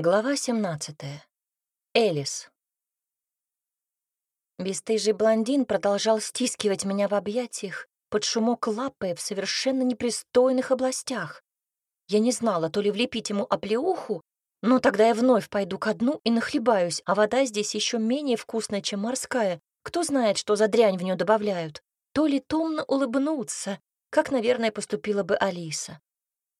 Глава 17. Элис. Бестыжий блондин продолжал стискивать меня в объятиях под шумок лапы в совершенно непристойных областях. Я не знала, то ли влепить ему оплеуху, но тогда я вновь пойду ко дну и нахлебаюсь, а вода здесь еще менее вкусная, чем морская. Кто знает, что за дрянь в нее добавляют. То ли томно улыбнуться, как, наверное, поступила бы Алиса.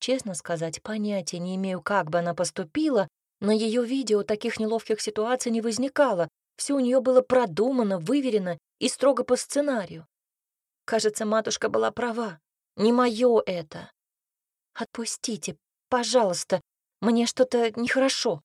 Честно сказать, понятия не имею, как бы она поступила, на ее видео таких неловких ситуаций не возникало, все у нее было продумано, выверено и строго по сценарию. Кажется, матушка была права. Не мое это. Отпустите, пожалуйста, мне что-то нехорошо.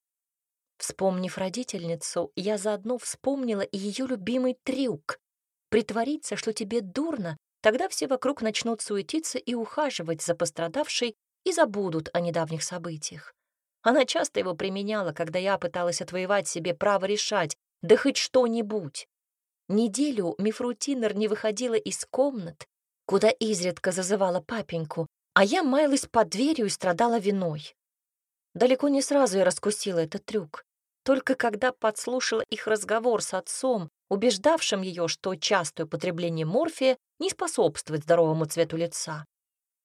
Вспомнив родительницу, я заодно вспомнила и ее любимый трюк — притвориться, что тебе дурно, тогда все вокруг начнут суетиться и ухаживать за пострадавшей и забудут о недавних событиях. Она часто его применяла, когда я пыталась отвоевать себе право решать, да хоть что-нибудь. Неделю Мифрутинер не выходила из комнат, куда изредка зазывала папеньку, а я маялась под дверью и страдала виной. Далеко не сразу я раскусила этот трюк. Только когда подслушала их разговор с отцом, убеждавшим ее, что частое употребление морфия не способствует здоровому цвету лица.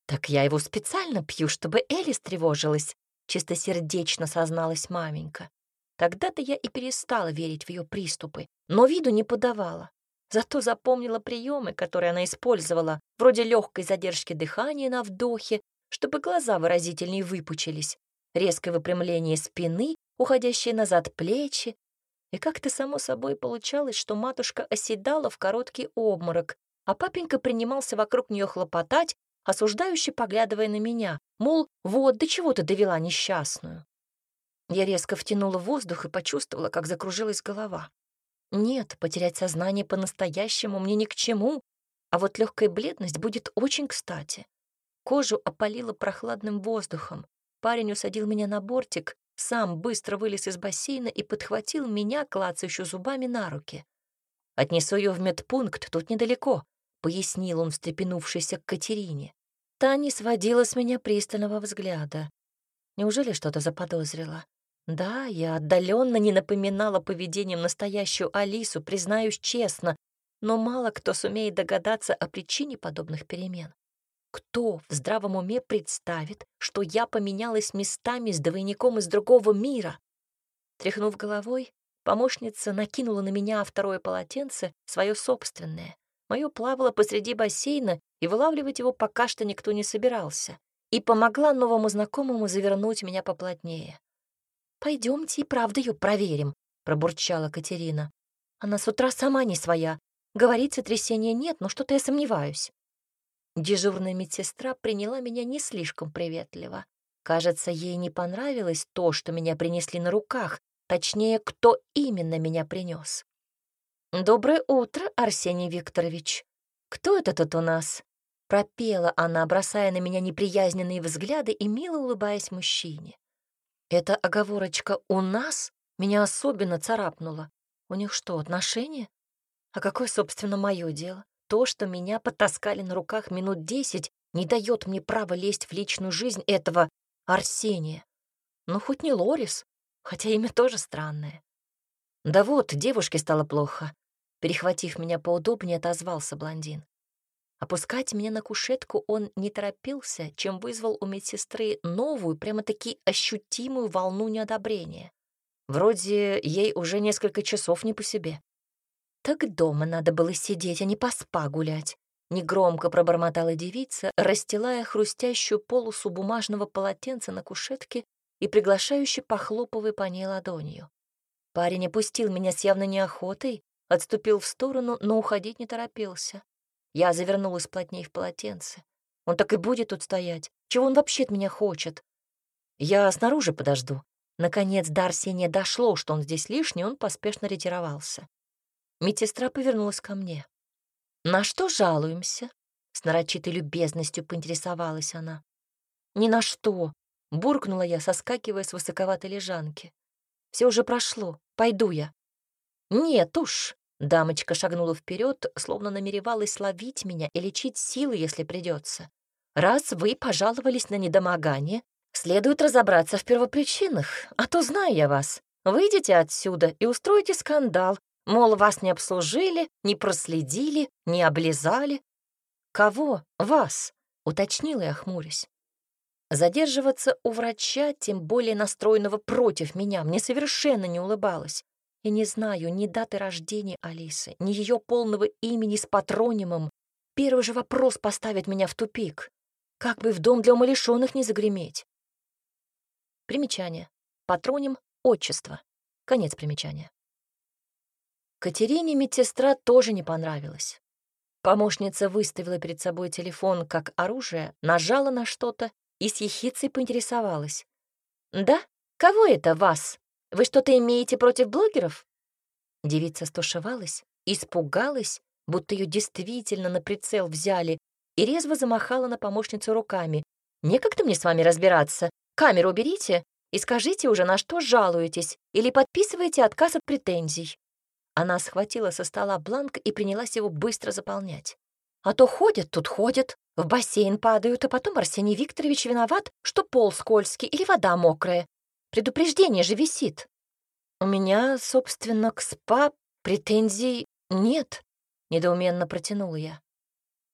Так я его специально пью, чтобы Элис тревожилась, чистосердечно созналась маменька. Тогда-то я и перестала верить в ее приступы, но виду не подавала. Зато запомнила приемы, которые она использовала, вроде легкой задержки дыхания на вдохе, чтобы глаза выразительнее выпучились, резкое выпрямление спины, уходящие назад плечи. И как-то само собой получалось, что матушка оседала в короткий обморок, а папенька принимался вокруг нее хлопотать, осуждающе поглядывая на меня, мол, вот до чего ты довела несчастную. Я резко втянула воздух и почувствовала, как закружилась голова. Нет, потерять сознание по-настоящему мне ни к чему, а вот легкая бледность будет очень кстати. Кожу опалило прохладным воздухом. Парень усадил меня на бортик, сам быстро вылез из бассейна и подхватил меня, клацающую зубами, на руки. «Отнесу ее в медпункт, тут недалеко», — пояснил он, встрепенувшийся к Катерине. Та не сводила с меня пристального взгляда. Неужели что-то заподозрила? Да, я отдаленно не напоминала поведением настоящую Алису, признаюсь честно, но мало кто сумеет догадаться о причине подобных перемен. Кто в здравом уме представит, что я поменялась местами с двойником из другого мира? Тряхнув головой, помощница накинула на меня второе полотенце, свое собственное. Мое плавало посреди бассейна, и вылавливать его пока что никто не собирался, и помогла новому знакомому завернуть меня поплотнее. Пойдемте и правда ее проверим», — пробурчала Катерина. «Она с утра сама не своя. Говорит, сотрясения нет, но что-то я сомневаюсь». Дежурная медсестра приняла меня не слишком приветливо. Кажется, ей не понравилось то, что меня принесли на руках, точнее, кто именно меня принес. «Доброе утро, Арсений Викторович. Кто это тут у нас?» Пропела она, бросая на меня неприязненные взгляды и мило улыбаясь мужчине. Эта оговорочка «у нас» меня особенно царапнула. У них что, отношения? А какое, собственно, мое дело? То, что меня потаскали на руках минут десять, не дает мне права лезть в личную жизнь этого Арсения. Ну, хоть не Лорис, хотя имя тоже странное. Да вот, девушке стало плохо. Перехватив меня поудобнее, отозвался блондин. Опускать меня на кушетку он не торопился, чем вызвал у медсестры новую, прямо-таки ощутимую волну неодобрения. Вроде ей уже несколько часов не по себе. Так дома надо было сидеть, а не по спа гулять. Негромко пробормотала девица, расстилая хрустящую полосу бумажного полотенца на кушетке и приглашающе похлопывая по ней ладонью. Парень опустил меня с явной неохотой, отступил в сторону, но уходить не торопился. Я завернулась плотнее в полотенце. Он так и будет тут стоять. Чего он вообще от меня хочет? Я снаружи подожду. Наконец до Арсения дошло, что он здесь лишний, он поспешно ретировался. Медсестра повернулась ко мне. «На что жалуемся?» С нарочитой любезностью поинтересовалась она. «Ни на что», — буркнула я, соскакивая с высоковатой лежанки. «Все уже прошло. Пойду я». «Нет уж», Дамочка шагнула вперед, словно намеревалась ловить меня и лечить силы, если придется. «Раз вы пожаловались на недомогание, Следует разобраться в первопричинах, а то знаю я вас. Выйдете отсюда и устроите скандал, мол, вас не обслужили, не проследили, не облизали. Кого? Вас? Уточнила я, хмурясь. Задерживаться у врача, тем более настроенного против меня, мне совершенно не улыбалось. И не знаю ни даты рождения Алисы, ни ее полного имени с патронимом. Первый же вопрос поставит меня в тупик. Как бы в дом для умалишенных не загреметь. Примечание. Патроним — отчество. Конец примечания. Катерине медсестра тоже не понравилась. Помощница выставила перед собой телефон как оружие, нажала на что-то и с ехицей поинтересовалась. «Да? Кого это вас? Вы что-то имеете против блогеров?» Девица стушевалась, испугалась, будто ее действительно на прицел взяли, и резво замахала на помощницу руками. «Некогда мне с вами разбираться. Камеру уберите и скажите уже, на что жалуетесь, или подписывайте отказ от претензий». Она схватила со стола бланк и принялась его быстро заполнять. «А то ходят тут ходят, в бассейн падают, а потом Арсений Викторович виноват, что пол скользкий или вода мокрая. Предупреждение же висит». «У меня, собственно, к СПА претензий нет», — недоуменно протянула я.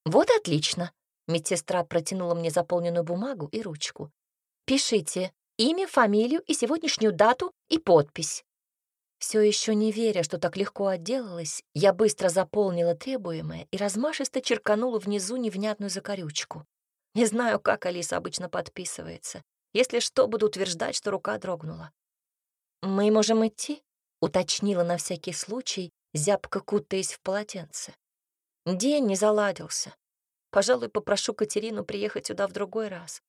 «Вот отлично», — медсестра протянула мне заполненную бумагу и ручку. Пишите имя, фамилию и сегодняшнюю дату и подпись. Все еще не веря, что так легко отделалась, я быстро заполнила требуемое и размашисто черканула внизу невнятную закорючку. Не знаю, как Алиса обычно подписывается. Если что, буду утверждать, что рука дрогнула. «Мы можем идти?» — уточнила на всякий случай, зябко кутаясь в полотенце. День не заладился. Пожалуй, попрошу Катерину приехать сюда в другой раз.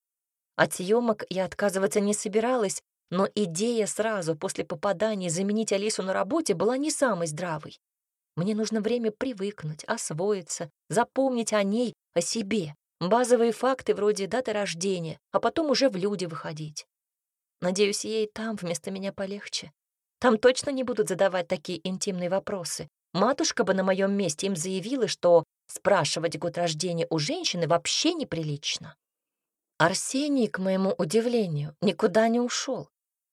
От съемок я отказываться не собиралась, но идея сразу после попадания заменить Алису на работе была не самой здравой. Мне нужно время привыкнуть, освоиться, запомнить о ней, о себе, базовые факты вроде даты рождения, а потом уже в люди выходить. Надеюсь, ей там вместо меня полегче. Там точно не будут задавать такие интимные вопросы. Матушка бы на моем месте им заявила, что спрашивать год рождения у женщины вообще неприлично. Арсений, к моему удивлению, никуда не ушел.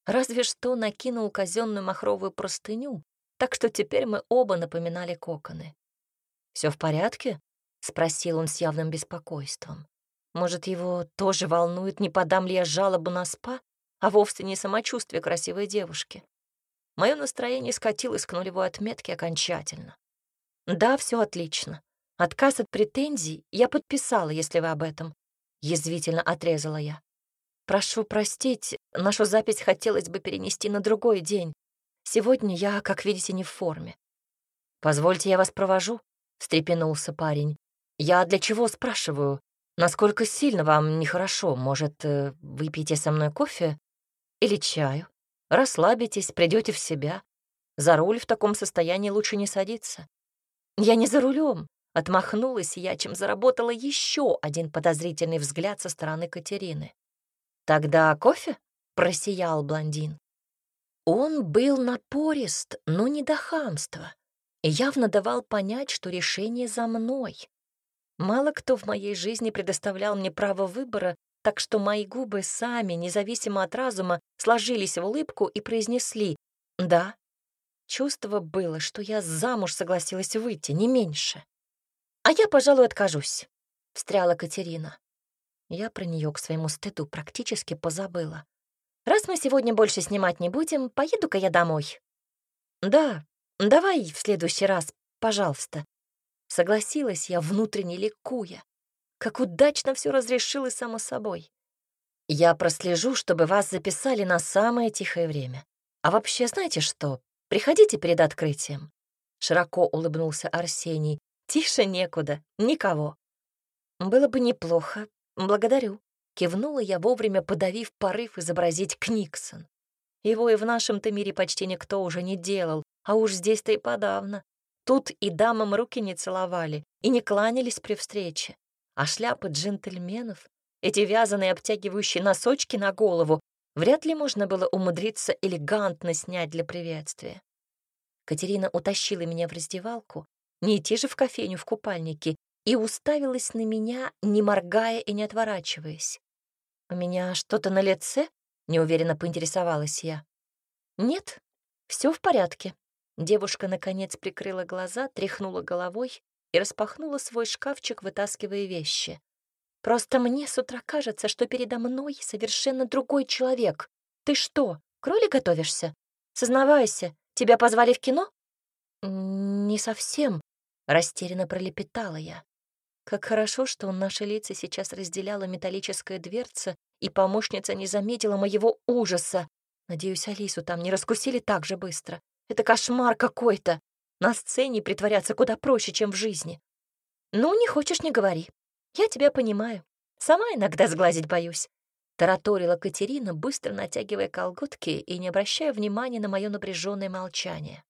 Разве что накинул казенную махровую простыню, так что теперь мы оба напоминали коконы. Все в порядке?» — спросил он с явным беспокойством. «Может, его тоже волнует, не подам ли я жалобу на спа, а вовсе не самочувствие красивой девушки?» Мое настроение скатилось к нулевой отметке окончательно. «Да, все отлично. Отказ от претензий я подписала, если вы об этом язвительно отрезала я. Прошу простить, нашу запись хотелось бы перенести на другой день. Сегодня я, как видите, не в форме. Позвольте, я вас провожу, встрепенулся парень. Я для чего спрашиваю? Насколько сильно вам нехорошо? Может, э, выпьете со мной кофе или чаю? Расслабитесь, придете в себя. За руль в таком состоянии лучше не садиться. Я не за рулем, Отмахнулась я, чем заработала еще один подозрительный взгляд со стороны Катерины. «Тогда кофе?» — просиял блондин. Он был напорист, но не до хамства, и явно давал понять, что решение за мной. Мало кто в моей жизни предоставлял мне право выбора, так что мои губы сами, независимо от разума, сложились в улыбку и произнесли «да». Чувство было, что я замуж согласилась выйти, не меньше. «А я, пожалуй, откажусь», — встряла Катерина. Я про нее к своему стыду практически позабыла. «Раз мы сегодня больше снимать не будем, поеду-ка я домой». «Да, давай в следующий раз, пожалуйста». Согласилась я, внутренне ликуя. Как удачно все разрешилось само собой. Я прослежу, чтобы вас записали на самое тихое время. А вообще, знаете что? Приходите перед открытием. Широко улыбнулся Арсений, Тише некуда, никого. Было бы неплохо. Благодарю. Кивнула я вовремя, подавив порыв изобразить Книксон. Его и в нашем-то мире почти никто уже не делал, а уж здесь-то и подавно. Тут и дамам руки не целовали, и не кланялись при встрече. А шляпы джентльменов, эти вязаные обтягивающие носочки на голову, вряд ли можно было умудриться элегантно снять для приветствия. Катерина утащила меня в раздевалку, не идти же в кофейню в купальнике, и уставилась на меня, не моргая и не отворачиваясь. «У меня что-то на лице?» — неуверенно поинтересовалась я. «Нет, все в порядке». Девушка, наконец, прикрыла глаза, тряхнула головой и распахнула свой шкафчик, вытаскивая вещи. «Просто мне с утра кажется, что передо мной совершенно другой человек. Ты что, к роли готовишься? Сознавайся, тебя позвали в кино?» «Не совсем», — растерянно пролепетала я. Как хорошо, что наши лица сейчас разделяла металлическая дверца, и помощница не заметила моего ужаса. Надеюсь, Алису там не раскусили так же быстро. Это кошмар какой-то. На сцене притворяться куда проще, чем в жизни. Ну, не хочешь, не говори. Я тебя понимаю. Сама иногда сглазить боюсь. Тараторила Катерина, быстро натягивая колготки и не обращая внимания на мое напряженное молчание.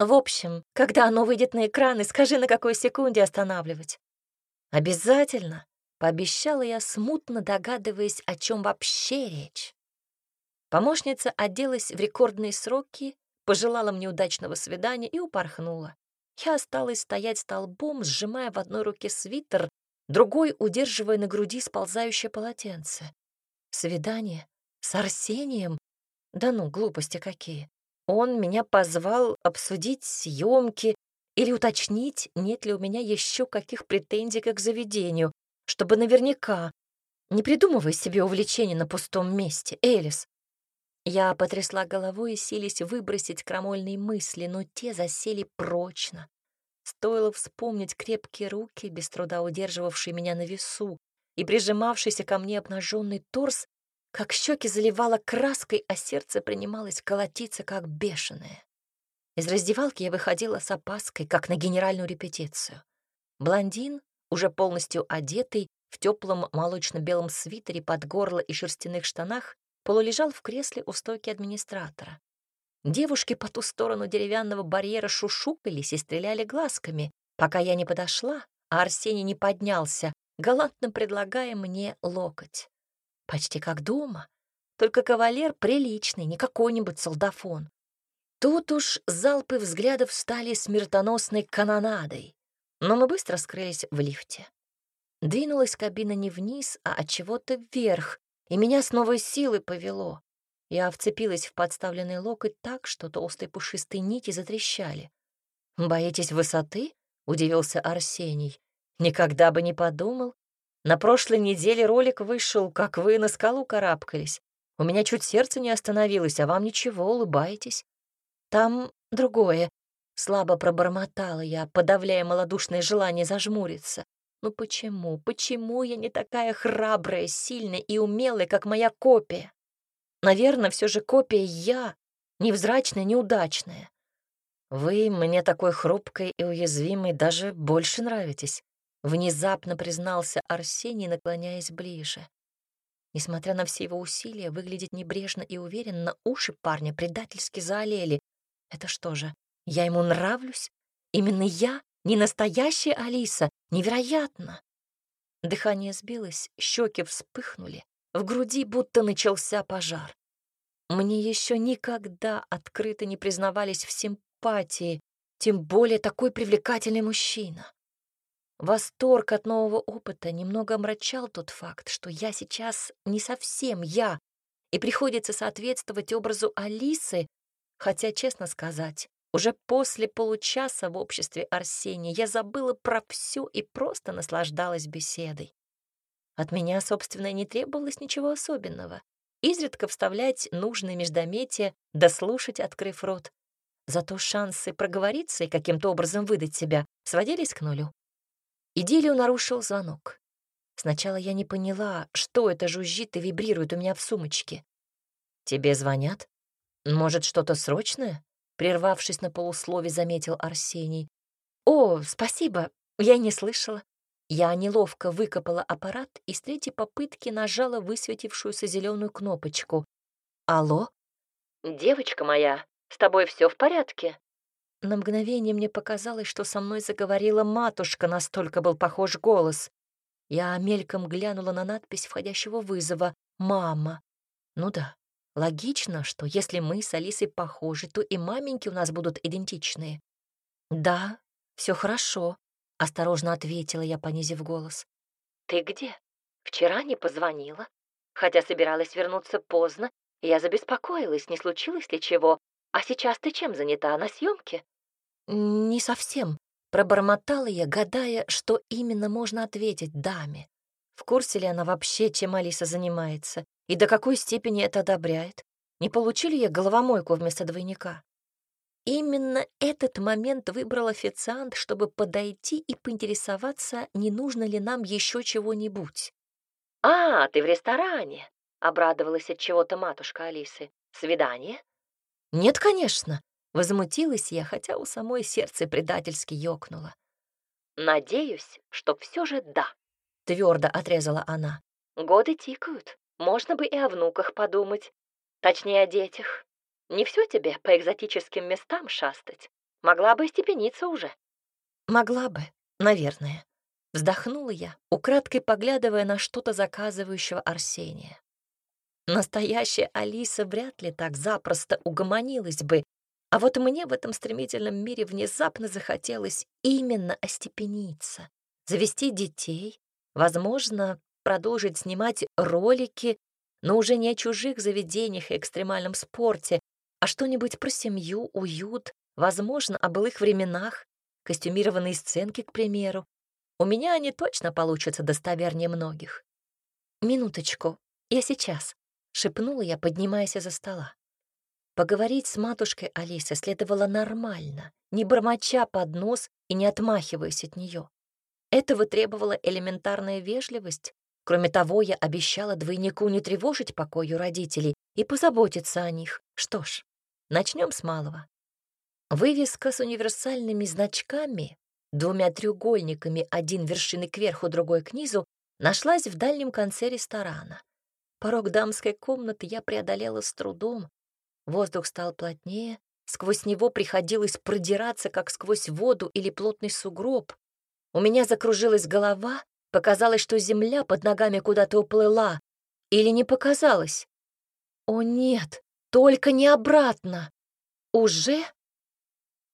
В общем, когда оно выйдет на экраны, скажи, на какой секунде останавливать. Обязательно, пообещала я, смутно догадываясь, о чем вообще речь. Помощница оделась в рекордные сроки, пожелала мне удачного свидания и упорхнула. Я осталась стоять столбом, сжимая в одной руке свитер, другой удерживая на груди сползающее полотенце. Свидание? С Арсением? Да ну, глупости какие. Он меня позвал обсудить съемки или уточнить, нет ли у меня еще каких претензий к заведению, чтобы наверняка. Не придумывай себе увлечение на пустом месте, Элис. Я потрясла головой и сились выбросить крамольные мысли, но те засели прочно. Стоило вспомнить крепкие руки, без труда удерживавшие меня на весу, и прижимавшийся ко мне обнаженный торс, как щеки заливала краской, а сердце принималось колотиться, как бешеное. Из раздевалки я выходила с опаской, как на генеральную репетицию. Блондин, уже полностью одетый, в теплом молочно-белом свитере под горло и шерстяных штанах, полулежал в кресле у стойки администратора. Девушки по ту сторону деревянного барьера шушукались и стреляли глазками, пока я не подошла, а Арсений не поднялся, галантно предлагая мне локоть. Почти как дома, только кавалер приличный, не какой-нибудь солдафон. Тут уж залпы взглядов стали смертоносной канонадой, но мы быстро скрылись в лифте. Двинулась кабина не вниз, а от чего-то вверх, и меня с новой силой повело. Я вцепилась в подставленный локоть так, что толстые пушистые нити затрещали. «Боитесь высоты?» — удивился Арсений. «Никогда бы не подумал. На прошлой неделе ролик вышел, как вы на скалу карабкались. У меня чуть сердце не остановилось, а вам ничего, улыбаетесь. Там другое. Слабо пробормотала я, подавляя малодушное желание зажмуриться. Ну почему, почему я не такая храбрая, сильная и умелая, как моя копия? Наверное, все же копия я, невзрачная, неудачная. Вы мне такой хрупкой и уязвимой даже больше нравитесь, внезапно признался Арсений, наклоняясь ближе. Несмотря на все его усилия, выглядеть небрежно и уверенно, уши парня предательски заолели, это что же, я ему нравлюсь? Именно я? Не настоящая Алиса? Невероятно! Дыхание сбилось, щеки вспыхнули, в груди будто начался пожар. Мне еще никогда открыто не признавались в симпатии, тем более такой привлекательный мужчина. Восторг от нового опыта немного омрачал тот факт, что я сейчас не совсем я, и приходится соответствовать образу Алисы, Хотя, честно сказать, уже после получаса в обществе Арсения я забыла про все и просто наслаждалась беседой. От меня, собственно, не требовалось ничего особенного. Изредка вставлять нужные междометия, дослушать, открыв рот. Зато шансы проговориться и каким-то образом выдать себя сводились к нулю. Идиллию нарушил звонок. Сначала я не поняла, что это жужжит и вибрирует у меня в сумочке. «Тебе звонят?» «Может, что-то срочное?» Прервавшись на полуслове, заметил Арсений. «О, спасибо, я не слышала». Я неловко выкопала аппарат и с третьей попытки нажала высветившуюся зеленую кнопочку. «Алло?» «Девочка моя, с тобой все в порядке?» На мгновение мне показалось, что со мной заговорила матушка, настолько был похож голос. Я мельком глянула на надпись входящего вызова «Мама». Ну да, Логично, что если мы с Алисой похожи, то и маменьки у нас будут идентичные. Да, все хорошо, осторожно ответила я, понизив голос. Ты где? Вчера не позвонила. хотя собиралась вернуться поздно, я забеспокоилась, не случилось ли чего. А сейчас ты чем занята, на съемке? «Не совсем», — пробормотала я, гадая, что именно можно ответить даме. В курсе ли она вообще, чем Алиса занимается, и до какой степени это одобряет? Не получили я головомойку вместо двойника? Именно этот момент выбрал официант, чтобы подойти и поинтересоваться, не нужно ли нам еще чего-нибудь. «А, ты в ресторане!» — обрадовалась от чего-то матушка Алисы. «Свидание?» «Нет, конечно!» — возмутилась я, хотя у самой сердце предательски ёкнуло. «Надеюсь, что все же да», — твердо отрезала она. «Годы тикают, можно бы и о внуках подумать, точнее о детях. Не все тебе по экзотическим местам шастать. Могла бы степениться уже. Могла бы, наверное. Вздохнула я, украдкой поглядывая на что-то заказывающего Арсения. Настоящая Алиса вряд ли так запросто угомонилась бы, а вот мне в этом стремительном мире внезапно захотелось именно остепениться, завести детей, возможно, продолжить снимать ролики, но уже не о чужих заведениях и экстремальном спорте, а что-нибудь про семью, уют, возможно, о былых временах, костюмированные сценки, к примеру. У меня они точно получатся достовернее многих. «Минуточку, я сейчас», — шепнула я, поднимаясь из-за стола. Поговорить с матушкой Алисой следовало нормально, не бормоча под нос и не отмахиваясь от нее. Этого требовала элементарная вежливость. Кроме того, я обещала двойнику не тревожить покою родителей и позаботиться о них. Что ж, Начнем с малого. Вывеска с универсальными значками, двумя треугольниками, один вершины кверху, другой к низу, нашлась в дальнем конце ресторана. Порог дамской комнаты я преодолела с трудом. Воздух стал плотнее, сквозь него приходилось продираться, как сквозь воду или плотный сугроб. У меня закружилась голова, показалось, что земля под ногами куда-то уплыла. Или не показалось? О нет, только не обратно. Уже?